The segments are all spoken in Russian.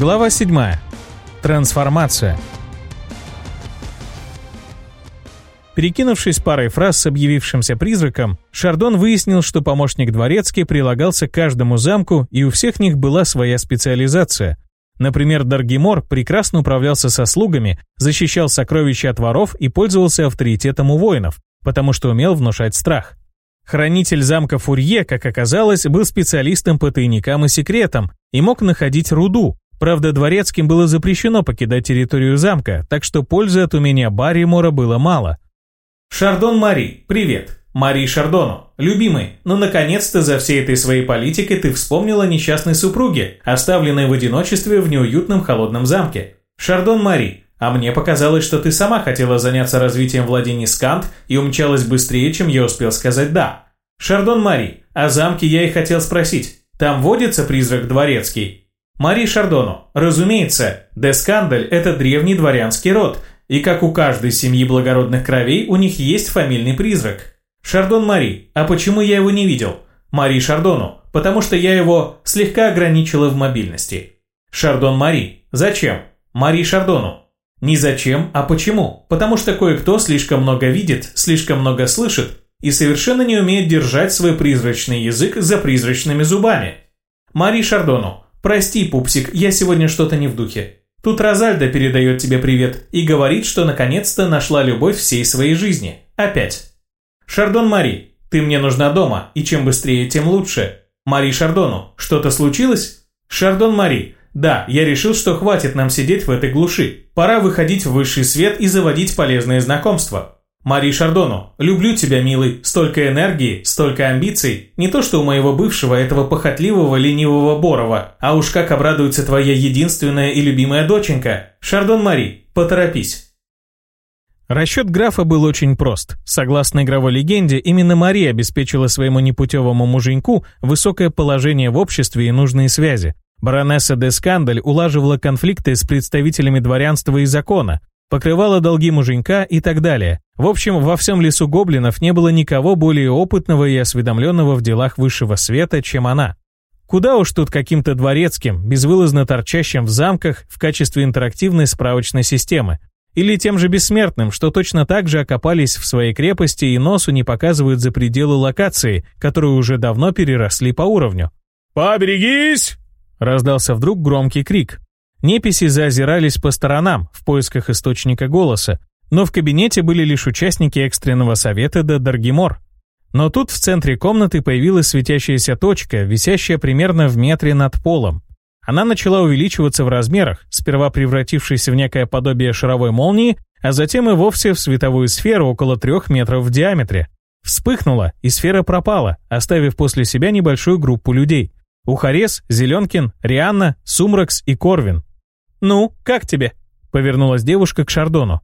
Глава 7. Трансформация. Перекинувшись парой фраз с объявившимся призраком, Шардон выяснил, что помощник дворецкий прилагался к каждому замку, и у всех них была своя специализация. Например, Даргимор прекрасно управлялся со слугами, защищал сокровища от воров и пользовался авторитетом у воинов, потому что умел внушать страх. Хранитель замка Фурье, как оказалось, был специалистом по тайникам и секретам и мог находить руду, Правда, дворецким было запрещено покидать территорию замка, так что пользы от умения Барримора было мало. «Шардон Мари, привет!» Мари Шардону. Любимый, ну наконец-то за всей этой своей политикой ты вспомнила несчастной супруге, оставленной в одиночестве в неуютном холодном замке. Шардон Мари, а мне показалось, что ты сама хотела заняться развитием владений Скант и умчалась быстрее, чем я успел сказать «да». Шардон Мари, о замке я и хотел спросить. Там водится призрак дворецкий? Мари Шардону. Разумеется, де Дескандель – это древний дворянский род, и как у каждой семьи благородных кровей, у них есть фамильный призрак. Шардон Мари. А почему я его не видел? Мари Шардону. Потому что я его слегка ограничила в мобильности. Шардон Мари. Зачем? Мари Шардону. Не зачем, а почему? Потому что кое-кто слишком много видит, слишком много слышит и совершенно не умеет держать свой призрачный язык за призрачными зубами. Мари Шардону. «Прости, пупсик, я сегодня что-то не в духе. Тут Розальда передает тебе привет и говорит, что наконец-то нашла любовь всей своей жизни. Опять. Шардон Мари, ты мне нужна дома, и чем быстрее, тем лучше. Мари Шардону, что-то случилось? Шардон Мари, да, я решил, что хватит нам сидеть в этой глуши. Пора выходить в высший свет и заводить полезные знакомства. Мари Шардону, люблю тебя, милый. Столько энергии, столько амбиций. Не то, что у моего бывшего, этого похотливого, ленивого Борова. А уж как обрадуется твоя единственная и любимая доченька. Шардон Мари, поторопись. Расчет графа был очень прост. Согласно игровой легенде, именно Мария обеспечила своему непутевому муженьку высокое положение в обществе и нужные связи. Баронесса де Скандаль улаживала конфликты с представителями дворянства и закона, покрывала долги муженька и так далее. В общем, во всем лесу гоблинов не было никого более опытного и осведомленного в делах высшего света, чем она. Куда уж тут каким-то дворецким, безвылазно торчащим в замках в качестве интерактивной справочной системы. Или тем же бессмертным, что точно так же окопались в своей крепости и носу не показывают за пределы локации, которые уже давно переросли по уровню. «Поберегись!» — раздался вдруг громкий крик. Неписи заозирались по сторонам в поисках источника голоса, но в кабинете были лишь участники экстренного совета до Даргимор. Но тут в центре комнаты появилась светящаяся точка, висящая примерно в метре над полом. Она начала увеличиваться в размерах, сперва превратившись в некое подобие шаровой молнии, а затем и вовсе в световую сферу около трех метров в диаметре. Вспыхнула, и сфера пропала, оставив после себя небольшую группу людей. Ухарес, Зеленкин, Рианна, Сумракс и Корвин. «Ну, как тебе?» — повернулась девушка к Шардону.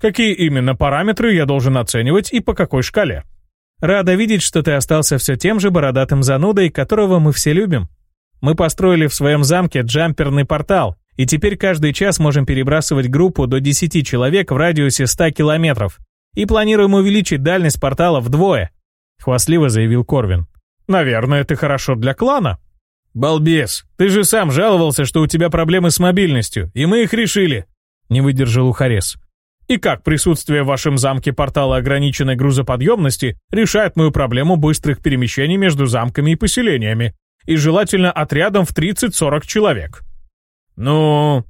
«Какие именно параметры я должен оценивать и по какой шкале?» «Рада видеть, что ты остался все тем же бородатым занудой, которого мы все любим. Мы построили в своем замке джамперный портал, и теперь каждый час можем перебрасывать группу до 10 человек в радиусе 100 километров. И планируем увеличить дальность портала вдвое», — хвастливо заявил Корвин. «Наверное, это хорошо для клана», «Балбес, ты же сам жаловался, что у тебя проблемы с мобильностью, и мы их решили», — не выдержал Ухарес. «И как присутствие в вашем замке портала ограниченной грузоподъемности решает мою проблему быстрых перемещений между замками и поселениями, и желательно отрядом в 30-40 человек?» «Ну...»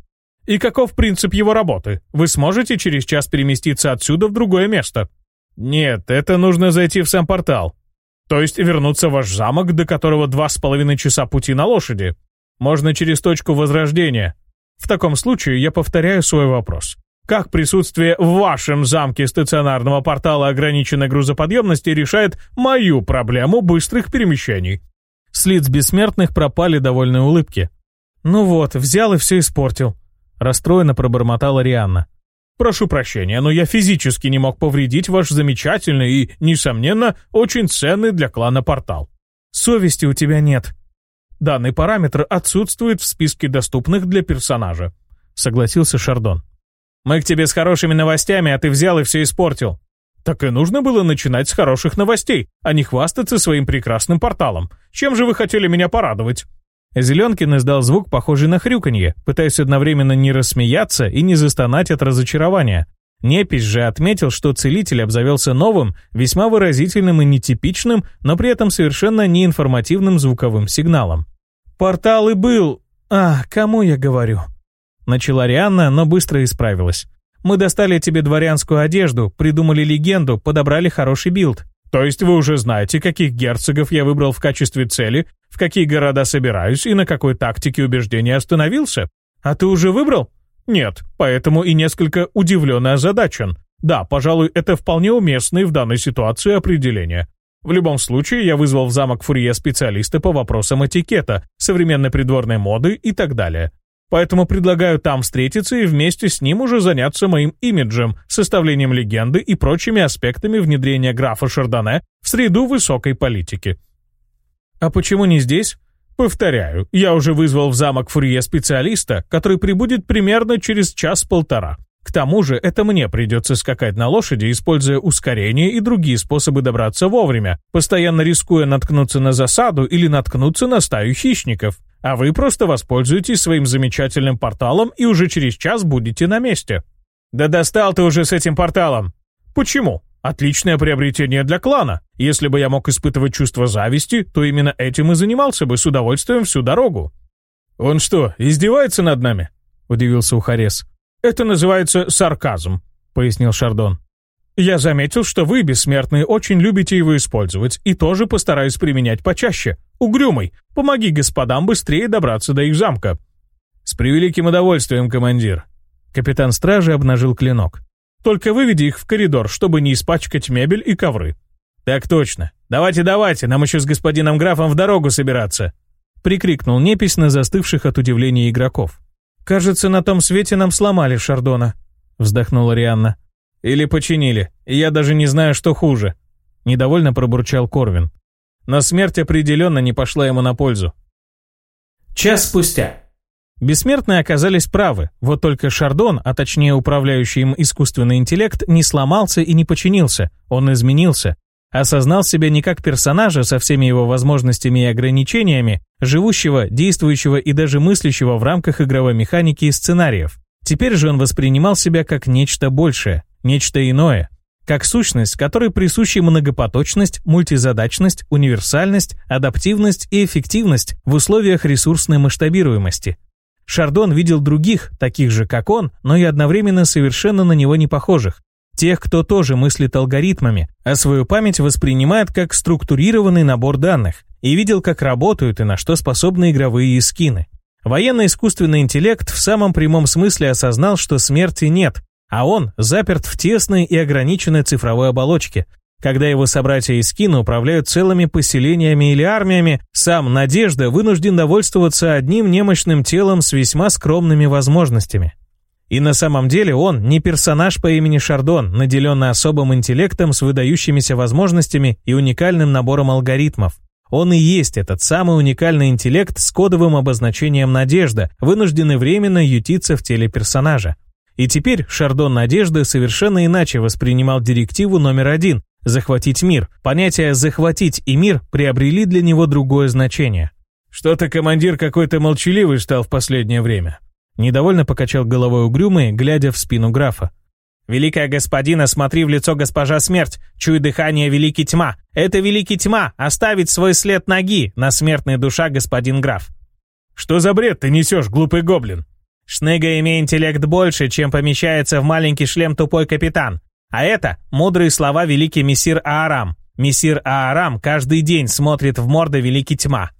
«И каков принцип его работы? Вы сможете через час переместиться отсюда в другое место?» «Нет, это нужно зайти в сам портал», то есть вернуться в ваш замок, до которого два с половиной часа пути на лошади. Можно через точку возрождения. В таком случае я повторяю свой вопрос. Как присутствие в вашем замке стационарного портала ограниченной грузоподъемности решает мою проблему быстрых перемещений? С лиц бессмертных пропали довольные улыбки. «Ну вот, взял и все испортил», — расстроенно пробормотала Рианна. Прошу прощения, но я физически не мог повредить ваш замечательный и, несомненно, очень ценный для клана портал. Совести у тебя нет. Данный параметр отсутствует в списке доступных для персонажа, согласился Шардон. Мы к тебе с хорошими новостями, а ты взял и все испортил. Так и нужно было начинать с хороших новостей, а не хвастаться своим прекрасным порталом. Чем же вы хотели меня порадовать? Зеленкин издал звук, похожий на хрюканье, пытаясь одновременно не рассмеяться и не застонать от разочарования. Непись же отметил, что целитель обзавелся новым, весьма выразительным и нетипичным, но при этом совершенно неинформативным звуковым сигналом. «Портал и был... А, кому я говорю?» Начала Рианна, но быстро исправилась. «Мы достали тебе дворянскую одежду, придумали легенду, подобрали хороший билд. То есть вы уже знаете, каких герцогов я выбрал в качестве цели, в какие города собираюсь и на какой тактике убеждения остановился. А ты уже выбрал? Нет, поэтому и несколько удивленно озадачен. Да, пожалуй, это вполне уместное в данной ситуации определение. В любом случае, я вызвал в замок Фурье специалиста по вопросам этикета, современной придворной моды и так далее. Поэтому предлагаю там встретиться и вместе с ним уже заняться моим имиджем, составлением легенды и прочими аспектами внедрения графа Шардоне в среду высокой политики. «А почему не здесь?» «Повторяю, я уже вызвал в замок Фурье специалиста, который прибудет примерно через час-полтора. К тому же это мне придется скакать на лошади, используя ускорение и другие способы добраться вовремя, постоянно рискуя наткнуться на засаду или наткнуться на стаю хищников. А вы просто воспользуетесь своим замечательным порталом и уже через час будете на месте». «Да достал ты уже с этим порталом!» «Почему?» Отличное приобретение для клана. Если бы я мог испытывать чувство зависти, то именно этим и занимался бы с удовольствием всю дорогу». «Он что, издевается над нами?» — удивился Ухарес. «Это называется сарказм», — пояснил Шардон. «Я заметил, что вы, бессмертные, очень любите его использовать и тоже постараюсь применять почаще. Угрюмый, помоги господам быстрее добраться до их замка». «С превеликим удовольствием, командир». Капитан стражи обнажил клинок. Только выведи их в коридор, чтобы не испачкать мебель и ковры». «Так точно. Давайте, давайте, нам еще с господином графом в дорогу собираться!» Прикрикнул непись на застывших от удивления игроков. «Кажется, на том свете нам сломали Шардона», вздохнула Рианна. «Или починили. Я даже не знаю, что хуже», недовольно пробурчал Корвин. Но смерть определенно не пошла ему на пользу. Час спустя. Бессмертные оказались правы, вот только Шардон, а точнее управляющий им искусственный интеллект, не сломался и не починился, он изменился. Осознал себя не как персонажа со всеми его возможностями и ограничениями, живущего, действующего и даже мыслящего в рамках игровой механики и сценариев. Теперь же он воспринимал себя как нечто большее, нечто иное, как сущность, которой присущи многопоточность, мультизадачность, универсальность, адаптивность и эффективность в условиях ресурсной масштабируемости – Шардон видел других, таких же, как он, но и одновременно совершенно на него не похожих. Тех, кто тоже мыслит алгоритмами, а свою память воспринимает как структурированный набор данных, и видел, как работают и на что способны игровые скины. Военно-искусственный интеллект в самом прямом смысле осознал, что смерти нет, а он заперт в тесной и ограниченной цифровой оболочке, когда его собратья из Кина управляют целыми поселениями или армиями, сам Надежда вынужден довольствоваться одним немощным телом с весьма скромными возможностями. И на самом деле он не персонаж по имени Шардон, наделенный особым интеллектом с выдающимися возможностями и уникальным набором алгоритмов. Он и есть этот самый уникальный интеллект с кодовым обозначением «надежда», вынужденный временно ютиться в теле персонажа. И теперь Шардон Надежды совершенно иначе воспринимал директиву номер один, захватить мир. Понятия «захватить» и «мир» приобрели для него другое значение. «Что-то командир какой-то молчаливый стал в последнее время». Недовольно покачал головой угрюмый, глядя в спину графа. «Великая господина, смотри в лицо госпожа смерть, чуй дыхание великий тьма. Это великий тьма, оставить свой след ноги на смертная душа господин граф». «Что за бред ты несешь, глупый гоблин?» «Шныга, имея интеллект больше, чем помещается в маленький шлем тупой капитан. А это мудрые слова великий мессир Аарам. Мессир Аарам каждый день смотрит в морды великий тьма.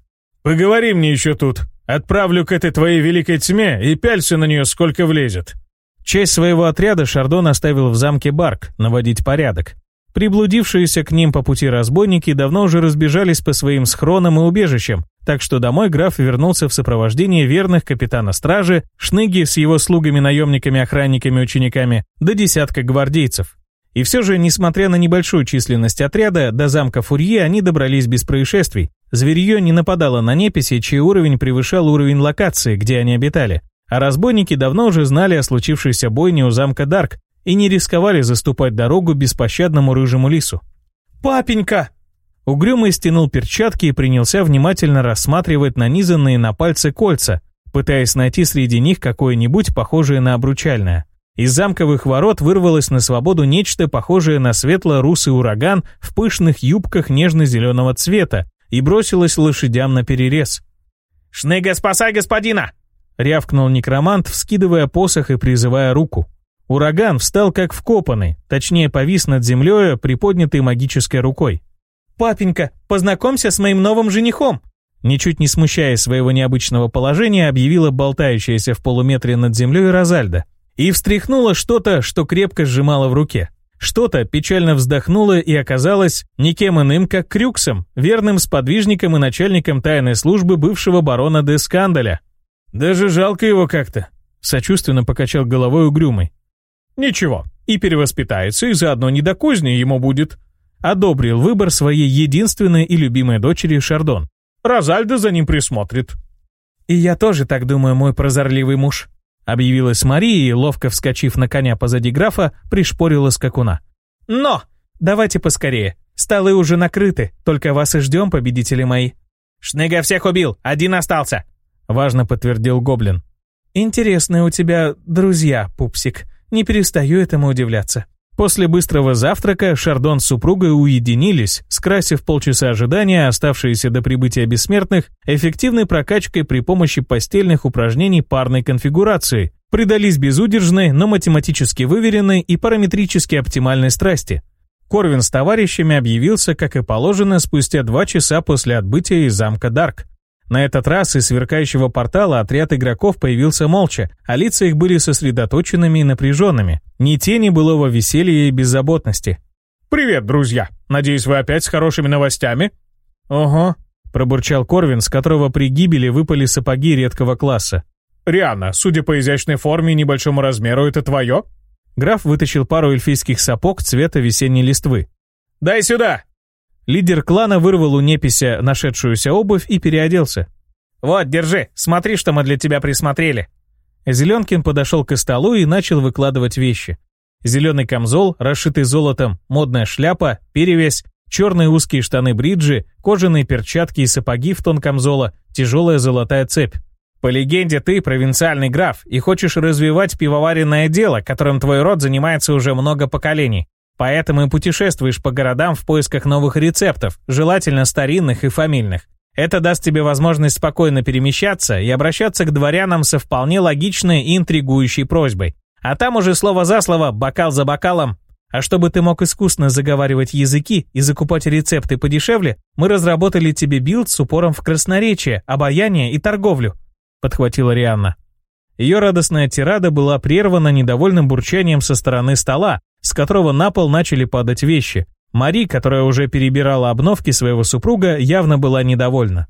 «Поговори мне еще тут. Отправлю к этой твоей великой тьме и пялься на нее, сколько влезет». Часть своего отряда Шардон оставил в замке Барк наводить порядок. Приблудившиеся к ним по пути разбойники давно уже разбежались по своим схронам и убежищам, так что домой граф вернулся в сопровождении верных капитана стражи, шныги с его слугами-наемниками-охранниками-учениками, до десятка гвардейцев. И все же, несмотря на небольшую численность отряда, до замка Фурье они добрались без происшествий. Зверье не нападало на неписи, чей уровень превышал уровень локации, где они обитали. А разбойники давно уже знали о случившейся бойне у замка Дарк и не рисковали заступать дорогу беспощадному рыжему лису. «Папенька!» Угрюмый стянул перчатки и принялся внимательно рассматривать нанизанные на пальцы кольца, пытаясь найти среди них какое-нибудь похожее на обручальное. Из замковых ворот вырвалось на свободу нечто похожее на светло-русый ураган в пышных юбках нежно-зеленого цвета и бросилось лошадям на перерез. «Шныга, спасай господина!» — рявкнул некромант, вскидывая посох и призывая руку. Ураган встал как вкопанный, точнее повис над землей, приподнятой магической рукой. «Папенька, познакомься с моим новым женихом!» Ничуть не смущая своего необычного положения, объявила болтающаяся в полуметре над землей Розальда и встряхнуло что-то, что крепко сжимало в руке. Что-то печально вздохнуло и оказалось никем иным, как Крюксом, верным сподвижником и начальником тайной службы бывшего барона де Скандаля. «Даже жалко его как-то», — сочувственно покачал головой угрюмый. «Ничего, и перевоспитается, и заодно не до кузни ему будет», — одобрил выбор своей единственной и любимой дочери Шардон. «Розальда за ним присмотрит». «И я тоже так думаю, мой прозорливый муж», Объявилась Мария и, ловко вскочив на коня позади графа, пришпорила скакуна. «Но! Давайте поскорее. Столы уже накрыты, только вас и ждем, победители мои». «Шныга всех убил, один остался!» Важно подтвердил гоблин. «Интересные у тебя друзья, пупсик. Не перестаю этому удивляться». После быстрого завтрака Шардон с супругой уединились, скрасив полчаса ожидания, оставшиеся до прибытия бессмертных, эффективной прокачкой при помощи постельных упражнений парной конфигурации, предались безудержной, но математически выверенной и параметрически оптимальной страсти. Корвин с товарищами объявился, как и положено, спустя два часа после отбытия из замка Дарк. На этот раз из сверкающего портала отряд игроков появился молча, а лица их были сосредоточенными и напряженными. Ни тени былого веселья и беззаботности. «Привет, друзья! Надеюсь, вы опять с хорошими новостями?» «Ого», — пробурчал Корвин, с которого при гибели выпали сапоги редкого класса. «Риана, судя по изящной форме и небольшому размеру, это твое?» Граф вытащил пару эльфийских сапог цвета весенней листвы. «Дай сюда!» Лидер клана вырвал у непися нашедшуюся обувь и переоделся. «Вот, держи, смотри, что мы для тебя присмотрели». Зеленкин подошел к столу и начал выкладывать вещи. Зеленый камзол, расшитый золотом, модная шляпа, перевязь, черные узкие штаны-бриджи, кожаные перчатки и сапоги в тон камзола, тяжелая золотая цепь. По легенде, ты провинциальный граф и хочешь развивать пивоваренное дело, которым твой род занимается уже много поколений. Поэтому и путешествуешь по городам в поисках новых рецептов, желательно старинных и фамильных. Это даст тебе возможность спокойно перемещаться и обращаться к дворянам со вполне логичной и интригующей просьбой. А там уже слово за слово, бокал за бокалом. А чтобы ты мог искусно заговаривать языки и закупать рецепты подешевле, мы разработали тебе билд с упором в красноречие, обаяние и торговлю», — подхватила Рианна. Ее радостная тирада была прервана недовольным бурчанием со стороны стола, с которого на пол начали падать вещи. Мари, которая уже перебирала обновки своего супруга, явно была недовольна.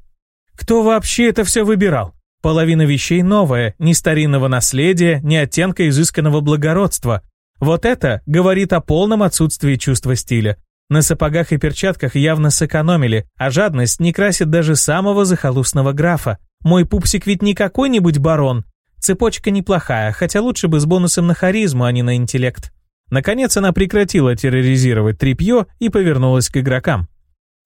«Кто вообще это все выбирал? Половина вещей новая, ни старинного наследия, ни оттенка изысканного благородства. Вот это говорит о полном отсутствии чувства стиля. На сапогах и перчатках явно сэкономили, а жадность не красит даже самого захолустного графа. Мой пупсик ведь не какой-нибудь барон. Цепочка неплохая, хотя лучше бы с бонусом на харизму, а не на интеллект. Наконец она прекратила терроризировать тряпье и повернулась к игрокам.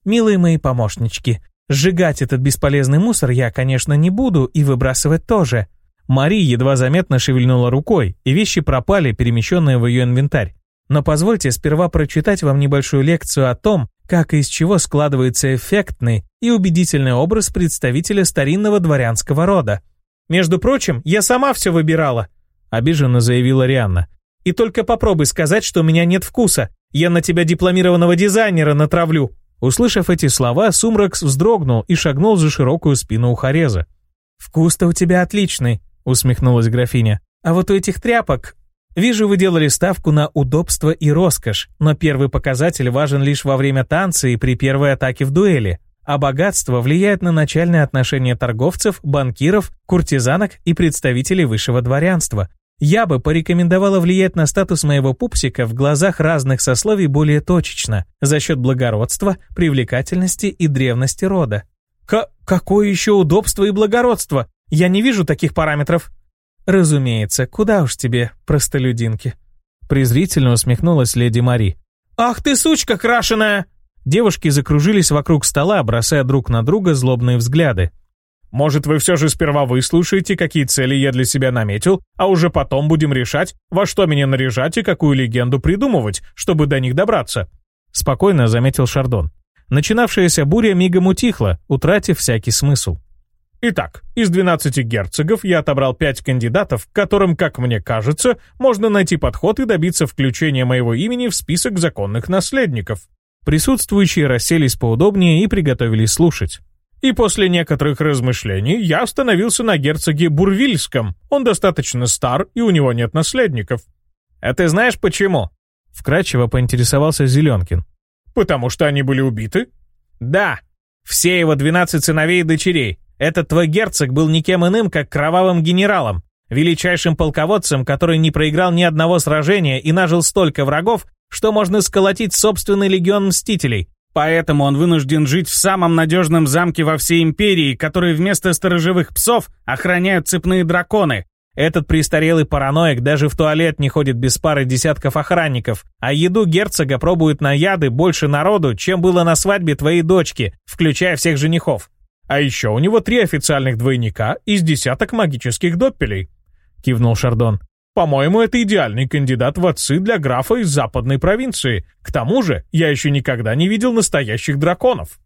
«Милые мои помощнички, сжигать этот бесполезный мусор я, конечно, не буду и выбрасывать тоже». Мари едва заметно шевельнула рукой, и вещи пропали, перемещенные в ее инвентарь. Но позвольте сперва прочитать вам небольшую лекцию о том, как и из чего складывается эффектный и убедительный образ представителя старинного дворянского рода. «Между прочим, я сама все выбирала», — обиженно заявила Рианна. И только попробуй сказать, что у меня нет вкуса. Я на тебя дипломированного дизайнера натравлю». Услышав эти слова, Сумракс вздрогнул и шагнул за широкую спину ухореза. «Вкус-то у тебя отличный», — усмехнулась графиня. «А вот у этих тряпок... Вижу, вы делали ставку на удобство и роскошь, но первый показатель важен лишь во время танца и при первой атаке в дуэли, а богатство влияет на начальное отношение торговцев, банкиров, куртизанок и представителей высшего дворянства. Я бы порекомендовала влиять на статус моего пупсика в глазах разных сословий более точечно, за счет благородства, привлекательности и древности рода. К какое еще удобство и благородство? Я не вижу таких параметров. Разумеется, куда уж тебе, простолюдинки. Презрительно усмехнулась леди Мари. Ах ты сучка крашеная! Девушки закружились вокруг стола, бросая друг на друга злобные взгляды. Может, вы все же сперва выслушаете, какие цели я для себя наметил, а уже потом будем решать, во что меня наряжать и какую легенду придумывать, чтобы до них добраться?» Спокойно заметил Шардон. Начинавшаяся буря мигом утихла, утратив всякий смысл. Итак, из 12 герцогов я отобрал 5 кандидатов, которым, как мне кажется, можно найти подход и добиться включения моего имени в список законных наследников. Присутствующие расселись поудобнее и приготовились слушать. И после некоторых размышлений я остановился на герцоге Бурвильском. Он достаточно стар, и у него нет наследников. А ты знаешь почему? Вкрадчиво поинтересовался Зеленкин. Потому что они были убиты? Да. Все его 12 сыновей и дочерей. Этот твой герцог был никем иным, как кровавым генералом, величайшим полководцем, который не проиграл ни одного сражения и нажил столько врагов, что можно сколотить собственный легион мстителей. Поэтому он вынужден жить в самом надежном замке во всей империи, который вместо сторожевых псов охраняют цепные драконы. Этот престарелый параноик даже в туалет не ходит без пары десятков охранников, а еду герцога пробуют на яды больше народу, чем было на свадьбе твоей дочки, включая всех женихов. А еще у него три официальных двойника из десяток магических доппелей», — кивнул Шардон. По-моему, это идеальный кандидат в отцы для графа из западной провинции. К тому же, я еще никогда не видел настоящих драконов.